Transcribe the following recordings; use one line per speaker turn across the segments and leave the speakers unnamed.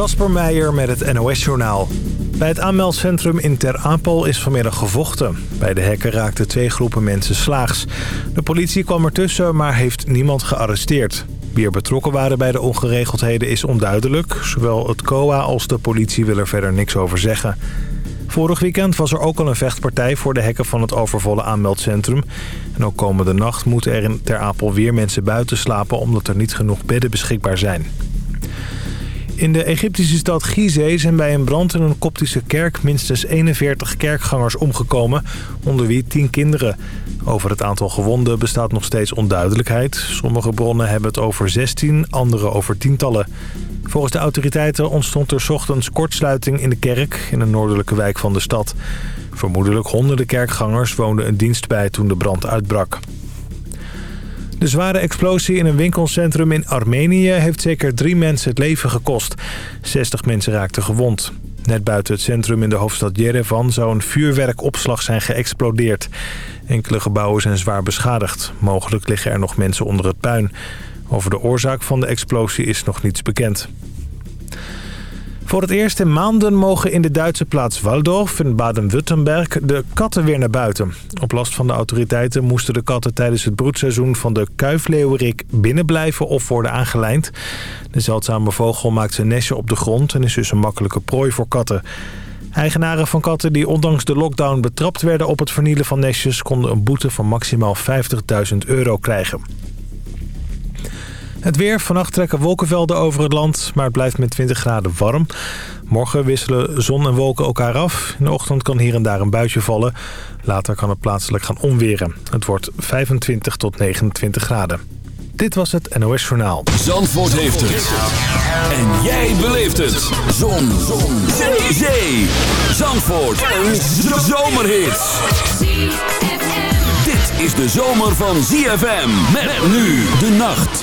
Kasper Meijer met het NOS-journaal. Bij het aanmeldcentrum in Ter Apel is vanmiddag gevochten. Bij de hekken raakten twee groepen mensen slaags. De politie kwam ertussen, maar heeft niemand gearresteerd. Wie er betrokken waren bij de ongeregeldheden is onduidelijk. Zowel het COA als de politie willen er verder niks over zeggen. Vorig weekend was er ook al een vechtpartij voor de hekken van het overvolle aanmeldcentrum. En ook komende nacht moeten er in Ter Apel weer mensen buiten slapen... omdat er niet genoeg bedden beschikbaar zijn. In de Egyptische stad Gizeh zijn bij een brand in een koptische kerk minstens 41 kerkgangers omgekomen, onder wie 10 kinderen. Over het aantal gewonden bestaat nog steeds onduidelijkheid. Sommige bronnen hebben het over 16, andere over tientallen. Volgens de autoriteiten ontstond er ochtends kortsluiting in de kerk in een noordelijke wijk van de stad. Vermoedelijk honderden kerkgangers woonden een dienst bij toen de brand uitbrak. De zware explosie in een winkelcentrum in Armenië heeft zeker drie mensen het leven gekost. 60 mensen raakten gewond. Net buiten het centrum in de hoofdstad Yerevan zou een vuurwerkopslag zijn geëxplodeerd. Enkele gebouwen zijn zwaar beschadigd. Mogelijk liggen er nog mensen onder het puin. Over de oorzaak van de explosie is nog niets bekend. Voor het eerst in maanden mogen in de Duitse plaats Waldorf in Baden-Württemberg de katten weer naar buiten. Op last van de autoriteiten moesten de katten tijdens het broedseizoen van de kuifleeuwerik binnenblijven of worden aangelijnd. De zeldzame vogel maakt zijn nestje op de grond en is dus een makkelijke prooi voor katten. Eigenaren van katten die ondanks de lockdown betrapt werden op het vernielen van nestjes... konden een boete van maximaal 50.000 euro krijgen. Het weer. Vannacht trekken wolkenvelden over het land, maar het blijft met 20 graden warm. Morgen wisselen zon en wolken elkaar af. In de ochtend kan hier en daar een buitje vallen. Later kan het plaatselijk gaan onweren. Het wordt 25 tot 29 graden. Dit was het NOS Journaal.
Zandvoort heeft het. En jij beleeft het. Zon. zon. Zee. Zee. Zandvoort. Een zomerhit. Dit is de zomer van ZFM. Met nu de nacht.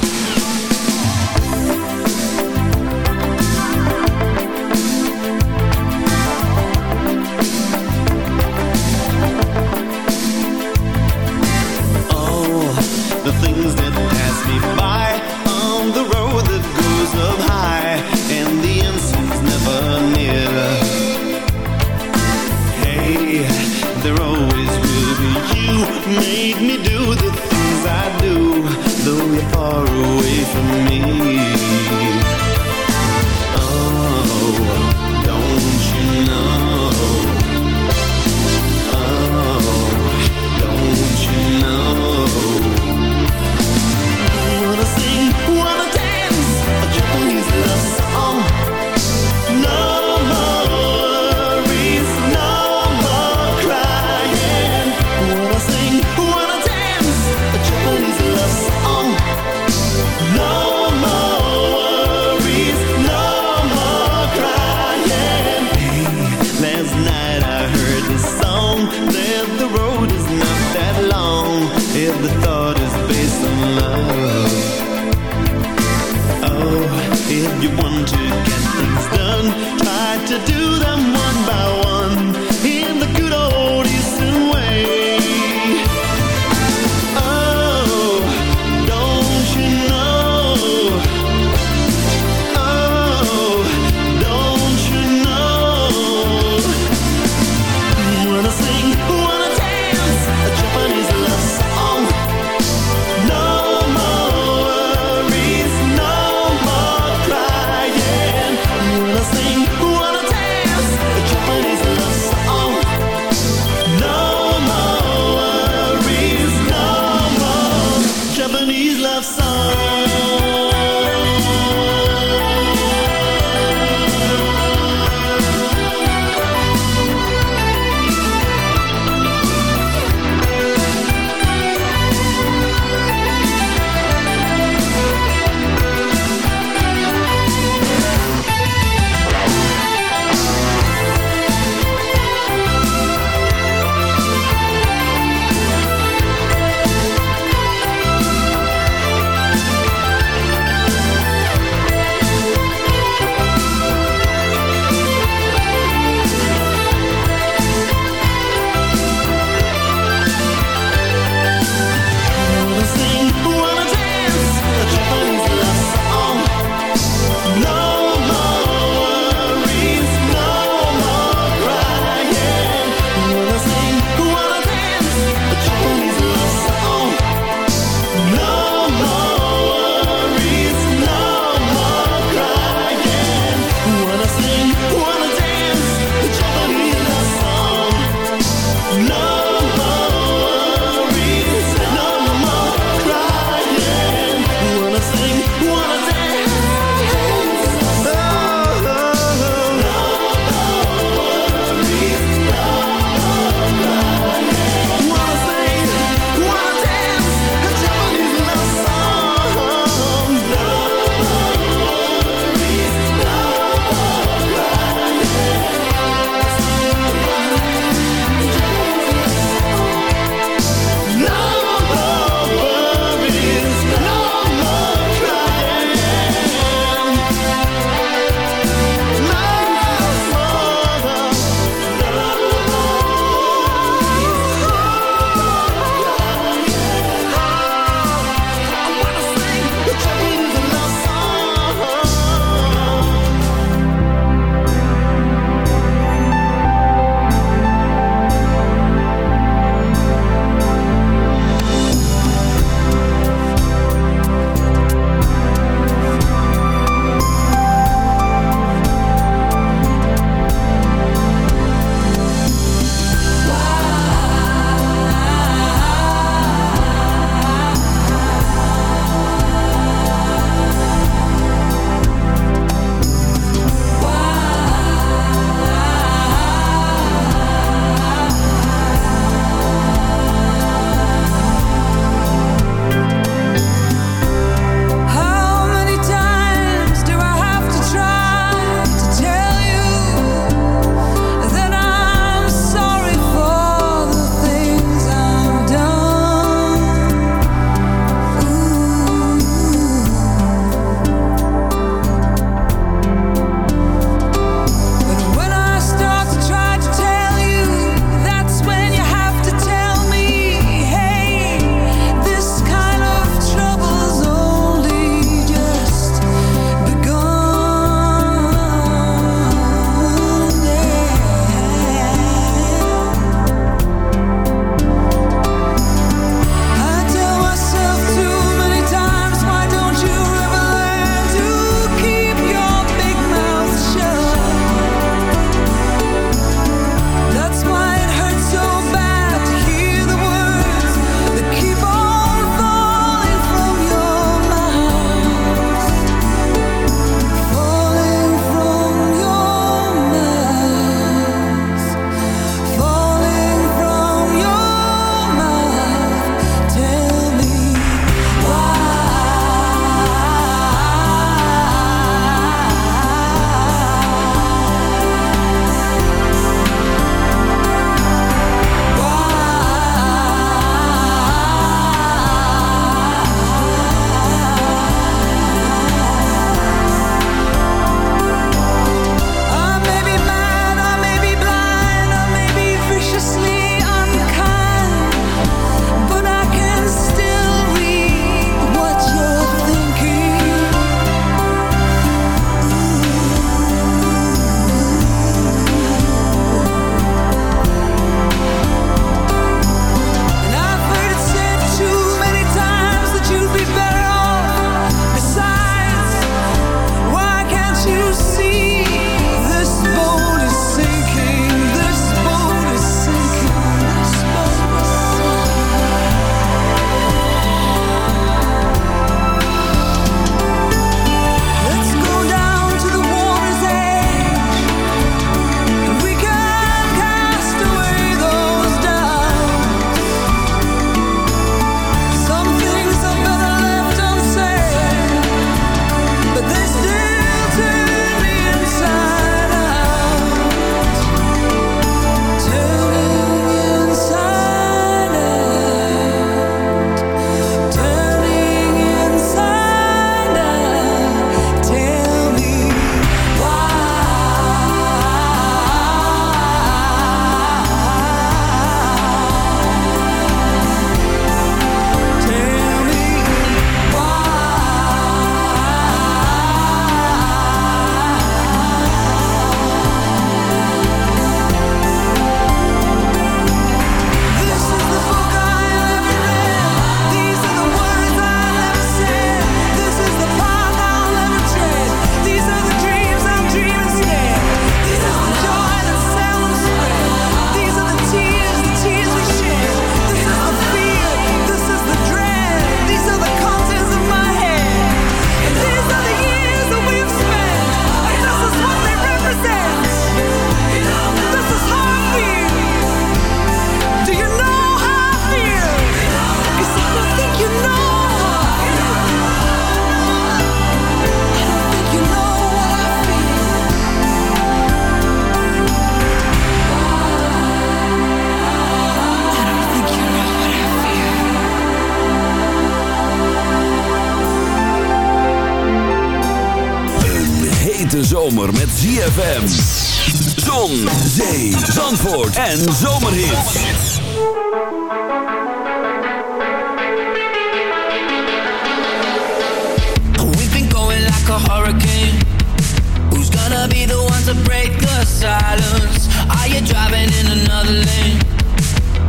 Silence? Are you driving in another lane?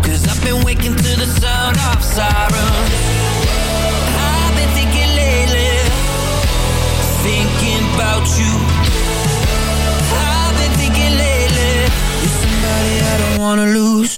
Cause I've been waking to the sound of sirens. I've been thinking lately, thinking about you. I've been thinking lately, you're somebody I don't wanna lose.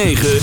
9.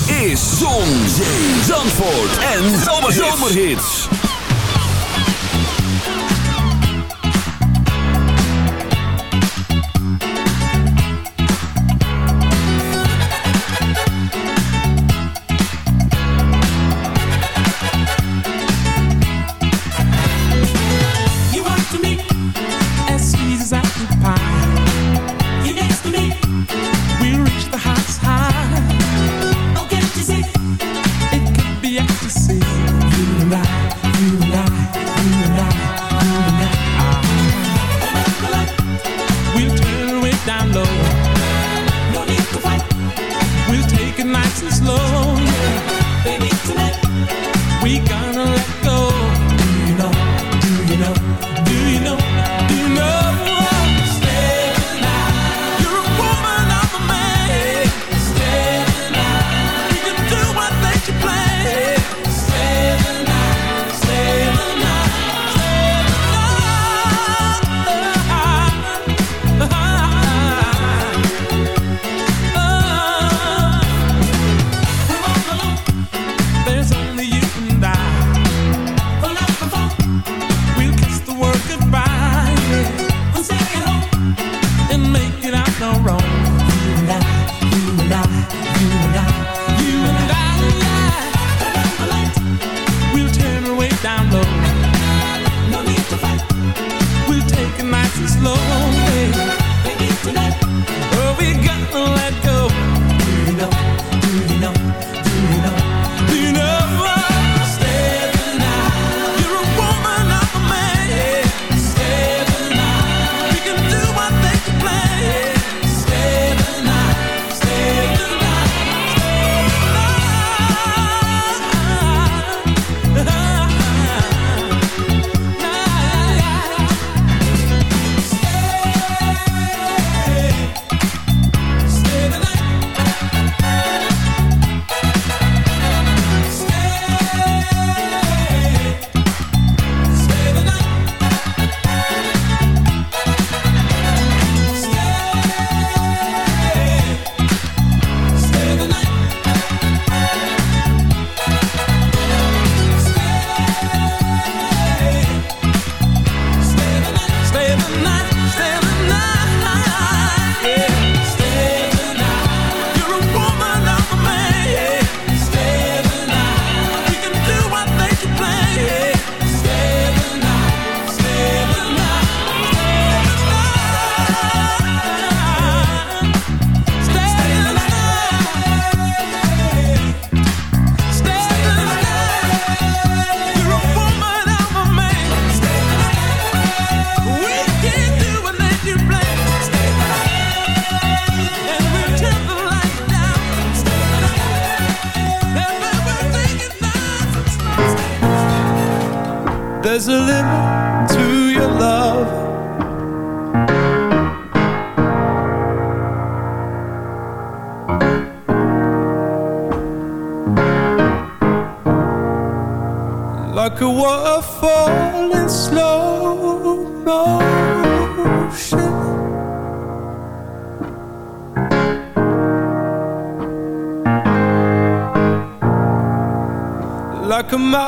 come out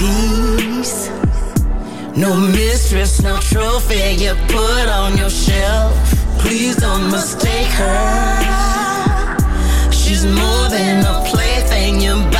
peace. No mistress, no trophy you put on your shelf. Please don't mistake her. She's more than a plaything you buy.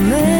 moment.